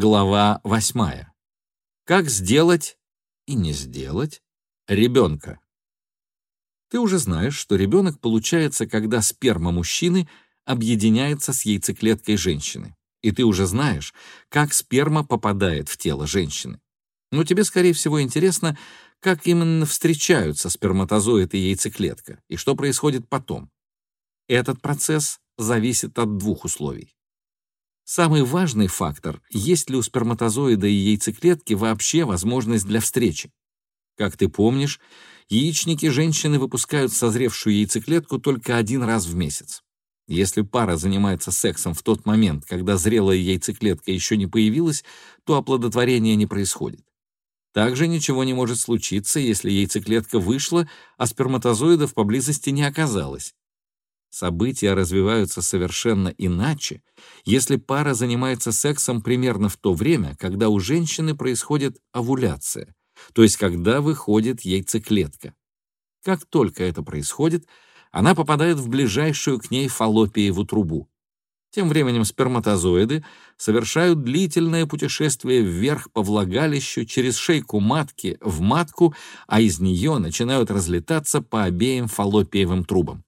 Глава восьмая. Как сделать и не сделать ребенка? Ты уже знаешь, что ребенок получается, когда сперма мужчины объединяется с яйцеклеткой женщины. И ты уже знаешь, как сперма попадает в тело женщины. Но тебе, скорее всего, интересно, как именно встречаются сперматозоид и яйцеклетка, и что происходит потом. Этот процесс зависит от двух условий. Самый важный фактор — есть ли у сперматозоида и яйцеклетки вообще возможность для встречи. Как ты помнишь, яичники женщины выпускают созревшую яйцеклетку только один раз в месяц. Если пара занимается сексом в тот момент, когда зрелая яйцеклетка еще не появилась, то оплодотворение не происходит. Также ничего не может случиться, если яйцеклетка вышла, а сперматозоидов поблизости не оказалось, События развиваются совершенно иначе, если пара занимается сексом примерно в то время, когда у женщины происходит овуляция, то есть когда выходит яйцеклетка. Как только это происходит, она попадает в ближайшую к ней фаллопиеву трубу. Тем временем сперматозоиды совершают длительное путешествие вверх по влагалищу через шейку матки в матку, а из нее начинают разлетаться по обеим фаллопиевым трубам.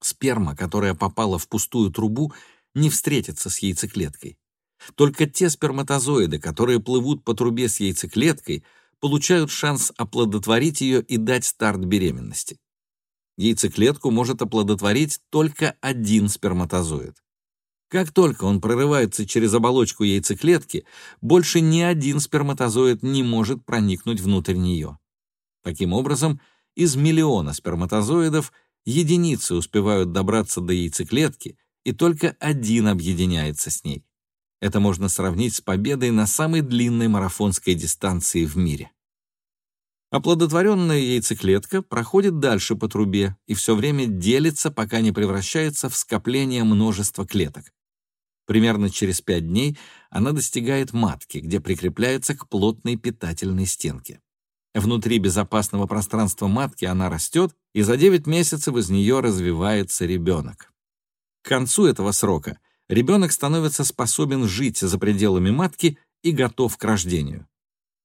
Сперма, которая попала в пустую трубу, не встретится с яйцеклеткой. Только те сперматозоиды, которые плывут по трубе с яйцеклеткой, получают шанс оплодотворить ее и дать старт беременности. Яйцеклетку может оплодотворить только один сперматозоид. Как только он прорывается через оболочку яйцеклетки, больше ни один сперматозоид не может проникнуть внутрь нее. Таким образом, из миллиона сперматозоидов – единицы успевают добраться до яйцеклетки, и только один объединяется с ней. Это можно сравнить с победой на самой длинной марафонской дистанции в мире. Оплодотворенная яйцеклетка проходит дальше по трубе и все время делится, пока не превращается в скопление множества клеток. Примерно через пять дней она достигает матки, где прикрепляется к плотной питательной стенке. Внутри безопасного пространства матки она растет, и за 9 месяцев из нее развивается ребенок. К концу этого срока ребенок становится способен жить за пределами матки и готов к рождению.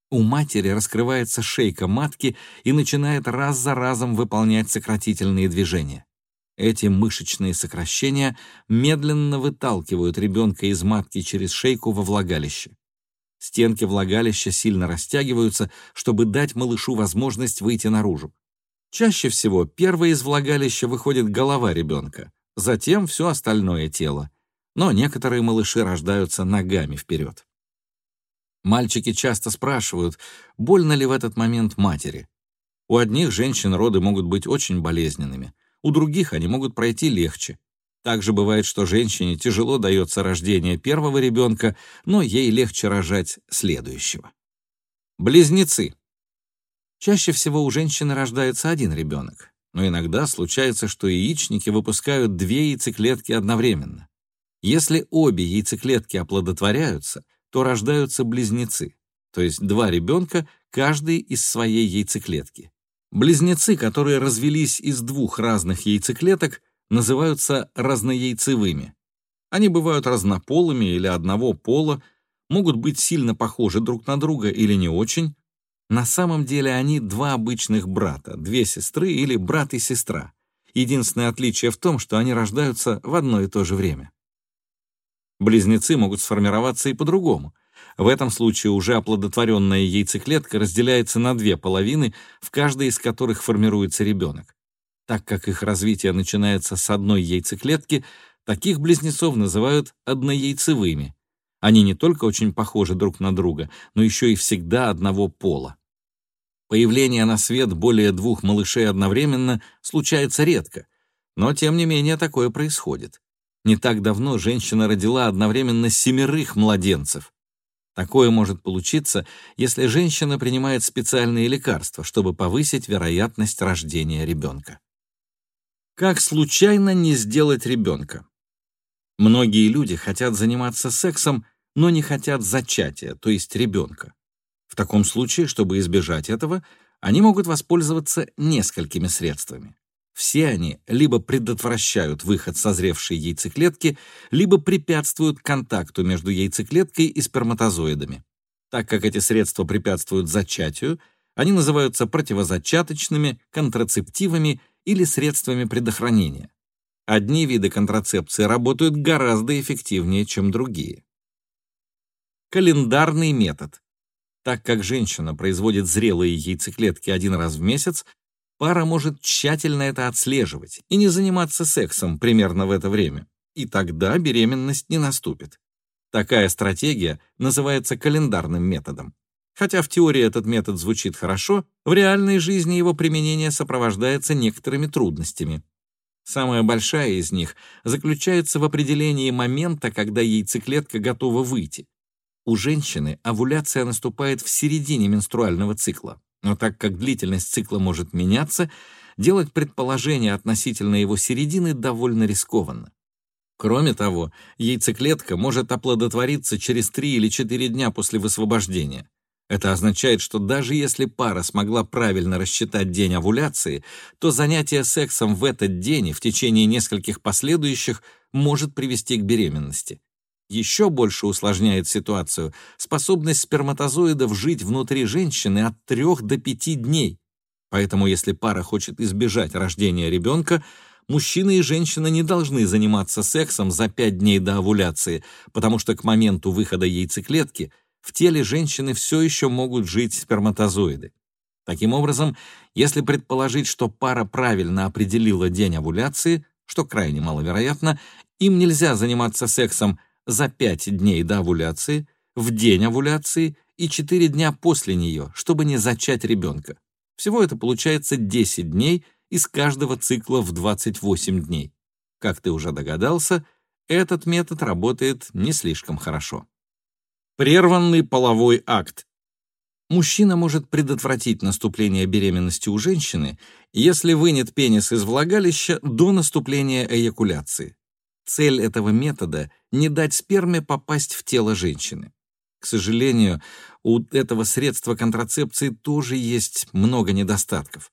У матери раскрывается шейка матки и начинает раз за разом выполнять сократительные движения. Эти мышечные сокращения медленно выталкивают ребенка из матки через шейку во влагалище. Стенки влагалища сильно растягиваются, чтобы дать малышу возможность выйти наружу. Чаще всего первой из влагалища выходит голова ребенка, затем все остальное тело. Но некоторые малыши рождаются ногами вперед. Мальчики часто спрашивают, больно ли в этот момент матери. У одних женщин роды могут быть очень болезненными, у других они могут пройти легче. Также бывает, что женщине тяжело дается рождение первого ребенка, но ей легче рожать следующего. Близнецы. Чаще всего у женщины рождается один ребенок, но иногда случается, что яичники выпускают две яйцеклетки одновременно. Если обе яйцеклетки оплодотворяются, то рождаются близнецы, то есть два ребенка, каждый из своей яйцеклетки. Близнецы, которые развелись из двух разных яйцеклеток, называются разнояйцевыми. Они бывают разнополыми или одного пола, могут быть сильно похожи друг на друга или не очень. На самом деле они два обычных брата, две сестры или брат и сестра. Единственное отличие в том, что они рождаются в одно и то же время. Близнецы могут сформироваться и по-другому. В этом случае уже оплодотворенная яйцеклетка разделяется на две половины, в каждой из которых формируется ребенок. Так как их развитие начинается с одной яйцеклетки, таких близнецов называют однояйцевыми. Они не только очень похожи друг на друга, но еще и всегда одного пола. Появление на свет более двух малышей одновременно случается редко, но тем не менее такое происходит. Не так давно женщина родила одновременно семерых младенцев. Такое может получиться, если женщина принимает специальные лекарства, чтобы повысить вероятность рождения ребенка. Как случайно не сделать ребенка? Многие люди хотят заниматься сексом, но не хотят зачатия, то есть ребенка. В таком случае, чтобы избежать этого, они могут воспользоваться несколькими средствами. Все они либо предотвращают выход созревшей яйцеклетки, либо препятствуют контакту между яйцеклеткой и сперматозоидами. Так как эти средства препятствуют зачатию, они называются противозачаточными, контрацептивами или средствами предохранения. Одни виды контрацепции работают гораздо эффективнее, чем другие. Календарный метод. Так как женщина производит зрелые яйцеклетки один раз в месяц, пара может тщательно это отслеживать и не заниматься сексом примерно в это время, и тогда беременность не наступит. Такая стратегия называется календарным методом. Хотя в теории этот метод звучит хорошо, в реальной жизни его применение сопровождается некоторыми трудностями. Самая большая из них заключается в определении момента, когда яйцеклетка готова выйти. У женщины овуляция наступает в середине менструального цикла, но так как длительность цикла может меняться, делать предположение относительно его середины довольно рискованно. Кроме того, яйцеклетка может оплодотвориться через 3 или 4 дня после высвобождения. Это означает, что даже если пара смогла правильно рассчитать день овуляции, то занятие сексом в этот день и в течение нескольких последующих может привести к беременности. Еще больше усложняет ситуацию способность сперматозоидов жить внутри женщины от 3 до 5 дней. Поэтому если пара хочет избежать рождения ребенка, мужчина и женщина не должны заниматься сексом за 5 дней до овуляции, потому что к моменту выхода яйцеклетки – в теле женщины все еще могут жить сперматозоиды. Таким образом, если предположить, что пара правильно определила день овуляции, что крайне маловероятно, им нельзя заниматься сексом за 5 дней до овуляции, в день овуляции и 4 дня после нее, чтобы не зачать ребенка. Всего это получается 10 дней из каждого цикла в 28 дней. Как ты уже догадался, этот метод работает не слишком хорошо. Прерванный половой акт. Мужчина может предотвратить наступление беременности у женщины, если вынет пенис из влагалища до наступления эякуляции. Цель этого метода — не дать сперме попасть в тело женщины. К сожалению, у этого средства контрацепции тоже есть много недостатков.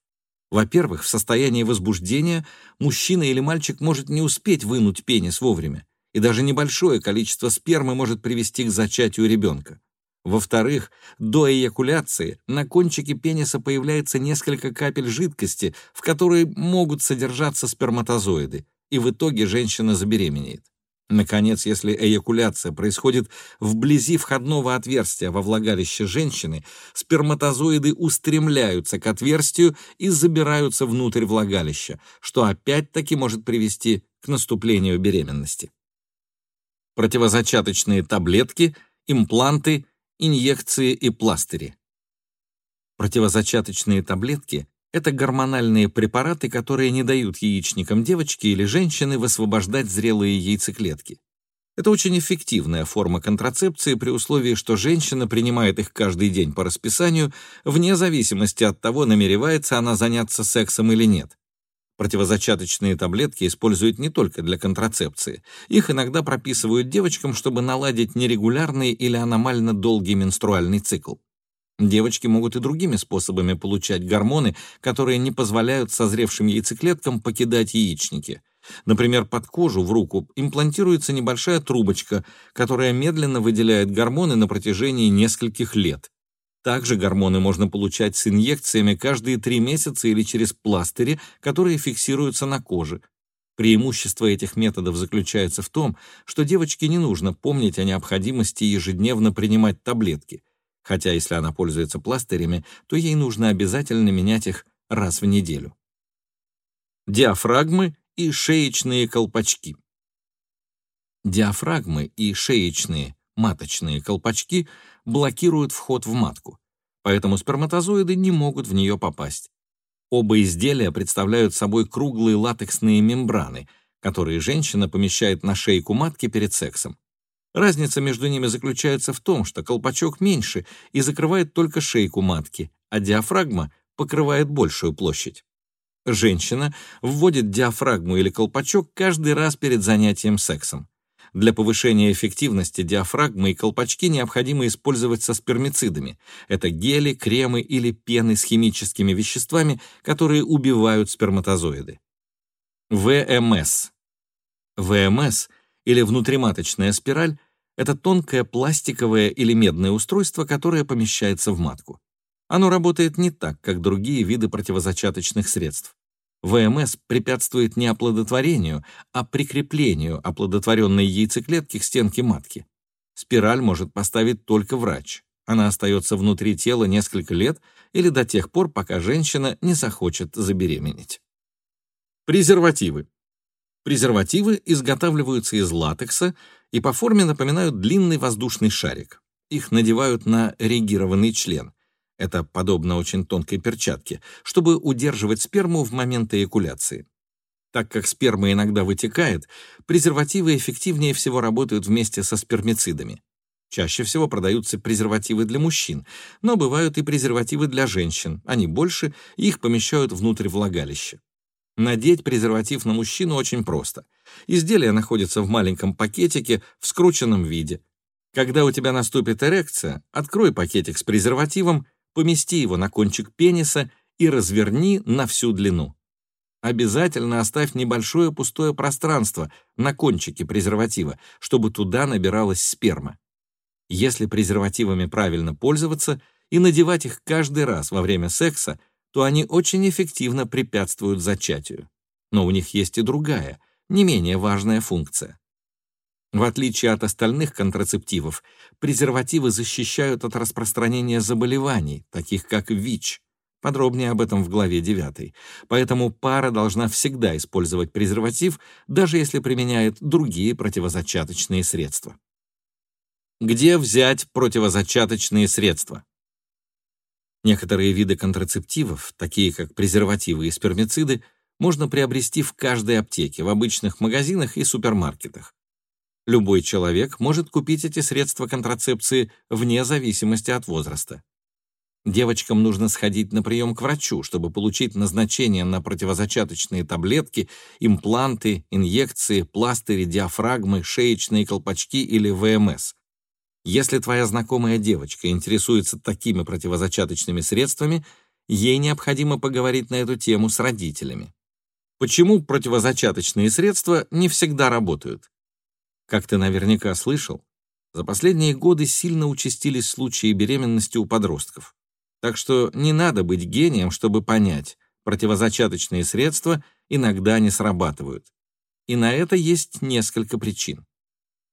Во-первых, в состоянии возбуждения мужчина или мальчик может не успеть вынуть пенис вовремя, и даже небольшое количество спермы может привести к зачатию ребенка. Во-вторых, до эякуляции на кончике пениса появляется несколько капель жидкости, в которой могут содержаться сперматозоиды, и в итоге женщина забеременеет. Наконец, если эякуляция происходит вблизи входного отверстия во влагалище женщины, сперматозоиды устремляются к отверстию и забираются внутрь влагалища, что опять-таки может привести к наступлению беременности противозачаточные таблетки, импланты, инъекции и пластыри. Противозачаточные таблетки — это гормональные препараты, которые не дают яичникам девочки или женщины высвобождать зрелые яйцеклетки. Это очень эффективная форма контрацепции при условии, что женщина принимает их каждый день по расписанию, вне зависимости от того, намеревается она заняться сексом или нет. Противозачаточные таблетки используют не только для контрацепции. Их иногда прописывают девочкам, чтобы наладить нерегулярный или аномально долгий менструальный цикл. Девочки могут и другими способами получать гормоны, которые не позволяют созревшим яйцеклеткам покидать яичники. Например, под кожу в руку имплантируется небольшая трубочка, которая медленно выделяет гормоны на протяжении нескольких лет. Также гормоны можно получать с инъекциями каждые три месяца или через пластыри, которые фиксируются на коже. Преимущество этих методов заключается в том, что девочке не нужно помнить о необходимости ежедневно принимать таблетки, хотя если она пользуется пластырями, то ей нужно обязательно менять их раз в неделю. Диафрагмы и шеечные колпачки. Диафрагмы и шеечные маточные колпачки блокируют вход в матку, поэтому сперматозоиды не могут в нее попасть. Оба изделия представляют собой круглые латексные мембраны, которые женщина помещает на шейку матки перед сексом. Разница между ними заключается в том, что колпачок меньше и закрывает только шейку матки, а диафрагма покрывает большую площадь. Женщина вводит диафрагму или колпачок каждый раз перед занятием сексом. Для повышения эффективности диафрагмы и колпачки необходимо использовать со спермицидами. Это гели, кремы или пены с химическими веществами, которые убивают сперматозоиды. ВМС. ВМС или внутриматочная спираль – это тонкое пластиковое или медное устройство, которое помещается в матку. Оно работает не так, как другие виды противозачаточных средств. ВМС препятствует не оплодотворению, а прикреплению оплодотворенной яйцеклетки к стенке матки. Спираль может поставить только врач. Она остается внутри тела несколько лет или до тех пор, пока женщина не захочет забеременеть. Презервативы. Презервативы изготавливаются из латекса и по форме напоминают длинный воздушный шарик. Их надевают на регированный член. Это подобно очень тонкой перчатке, чтобы удерживать сперму в момент эякуляции. Так как сперма иногда вытекает, презервативы эффективнее всего работают вместе со спермицидами. Чаще всего продаются презервативы для мужчин, но бывают и презервативы для женщин. Они больше, их помещают внутрь влагалища. Надеть презерватив на мужчину очень просто. Изделие находится в маленьком пакетике в скрученном виде. Когда у тебя наступит эрекция, открой пакетик с презервативом, помести его на кончик пениса и разверни на всю длину. Обязательно оставь небольшое пустое пространство на кончике презерватива, чтобы туда набиралась сперма. Если презервативами правильно пользоваться и надевать их каждый раз во время секса, то они очень эффективно препятствуют зачатию. Но у них есть и другая, не менее важная функция. В отличие от остальных контрацептивов, презервативы защищают от распространения заболеваний, таких как ВИЧ. Подробнее об этом в главе 9. Поэтому пара должна всегда использовать презерватив, даже если применяет другие противозачаточные средства. Где взять противозачаточные средства? Некоторые виды контрацептивов, такие как презервативы и спермициды, можно приобрести в каждой аптеке, в обычных магазинах и супермаркетах. Любой человек может купить эти средства контрацепции вне зависимости от возраста. Девочкам нужно сходить на прием к врачу, чтобы получить назначение на противозачаточные таблетки, импланты, инъекции, пластыри, диафрагмы, шеечные колпачки или ВМС. Если твоя знакомая девочка интересуется такими противозачаточными средствами, ей необходимо поговорить на эту тему с родителями. Почему противозачаточные средства не всегда работают? Как ты наверняка слышал, за последние годы сильно участились случаи беременности у подростков. Так что не надо быть гением, чтобы понять, противозачаточные средства иногда не срабатывают. И на это есть несколько причин.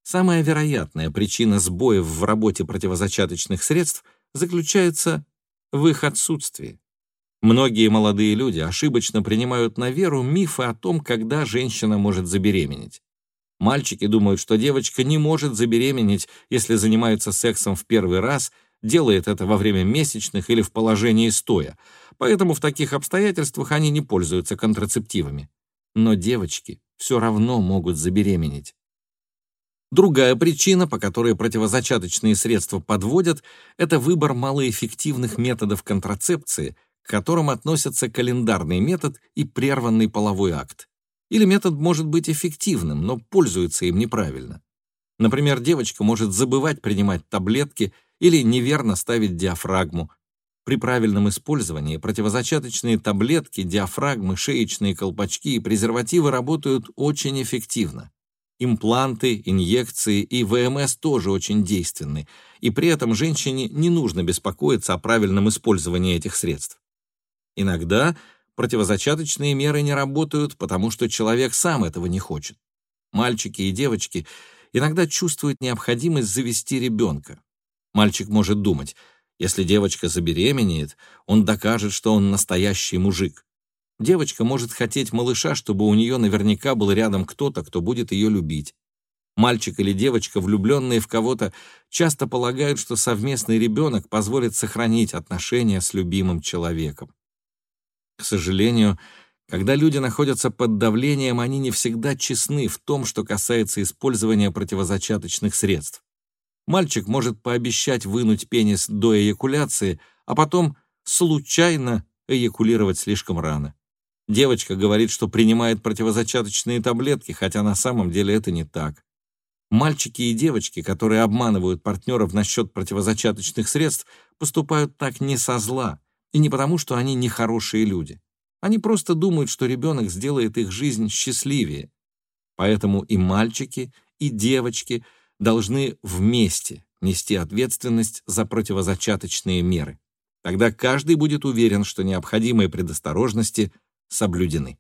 Самая вероятная причина сбоев в работе противозачаточных средств заключается в их отсутствии. Многие молодые люди ошибочно принимают на веру мифы о том, когда женщина может забеременеть. Мальчики думают, что девочка не может забеременеть, если занимается сексом в первый раз, делает это во время месячных или в положении стоя, поэтому в таких обстоятельствах они не пользуются контрацептивами. Но девочки все равно могут забеременеть. Другая причина, по которой противозачаточные средства подводят, это выбор малоэффективных методов контрацепции, к которым относятся календарный метод и прерванный половой акт. Или метод может быть эффективным, но пользуется им неправильно. Например, девочка может забывать принимать таблетки или неверно ставить диафрагму. При правильном использовании противозачаточные таблетки, диафрагмы, шеечные колпачки и презервативы работают очень эффективно. Импланты, инъекции и ВМС тоже очень действенны, и при этом женщине не нужно беспокоиться о правильном использовании этих средств. Иногда противозачаточные меры не работают, потому что человек сам этого не хочет. Мальчики и девочки иногда чувствуют необходимость завести ребенка. Мальчик может думать, если девочка забеременеет, он докажет, что он настоящий мужик. Девочка может хотеть малыша, чтобы у нее наверняка был рядом кто-то, кто будет ее любить. Мальчик или девочка, влюбленные в кого-то, часто полагают, что совместный ребенок позволит сохранить отношения с любимым человеком. К сожалению, когда люди находятся под давлением, они не всегда честны в том, что касается использования противозачаточных средств. Мальчик может пообещать вынуть пенис до эякуляции, а потом случайно эякулировать слишком рано. Девочка говорит, что принимает противозачаточные таблетки, хотя на самом деле это не так. Мальчики и девочки, которые обманывают партнеров насчет противозачаточных средств, поступают так не со зла и не потому, что они нехорошие люди. Они просто думают, что ребенок сделает их жизнь счастливее. Поэтому и мальчики, и девочки должны вместе нести ответственность за противозачаточные меры. Тогда каждый будет уверен, что необходимые предосторожности соблюдены.